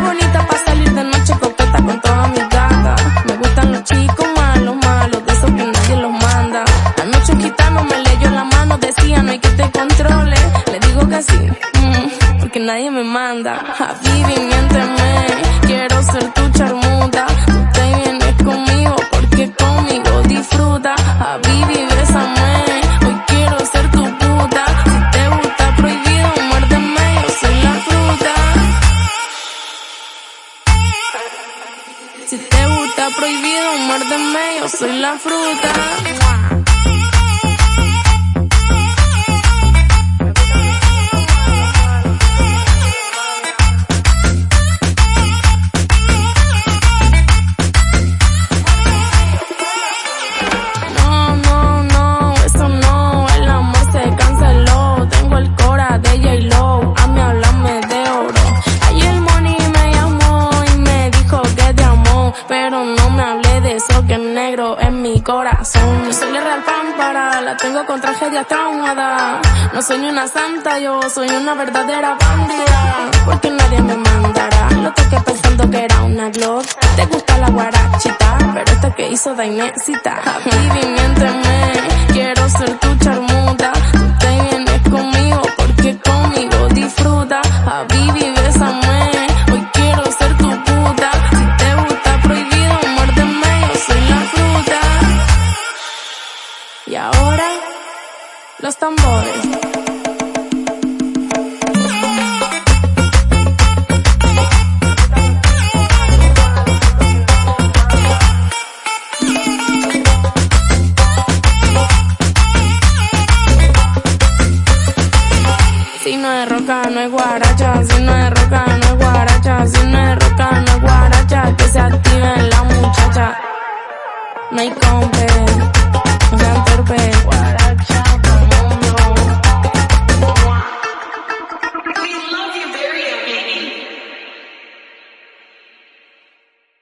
bonita para salir de noche coqueta con todas mis gatas. Me gustan los chicos malos, malos, de esos que nadie los manda. Anoche un gitano me leyó la mano, decía no hay que te controle. Le digo que sí, mm, porque nadie me manda. A vivir miénteme, quiero ser tu charmuda. Tú te vienes conmigo porque conmigo disfruta. A vivir, bésame. Si te gusta prohibido, muérdeme, yo soy la fruta. Pero no me hablé de eso que es negro en mi corazón. Yo soy la real pámpara, la tengo con tragedia traumada. No soy una santa, yo soy una verdadera bandida, porque nadie me mandará. Lo toqué pensando que era una glock. Te gusta la guarachita, pero esta que hizo Dainecita. Habibi, miénteme, quiero ser tu charmuta. ahora los tambores. Si no es roca, no es guaracha. Si no es roca, no es guaracha. Si no es roca, no es guaracha. Que se active la muchacha. No hay compre romper.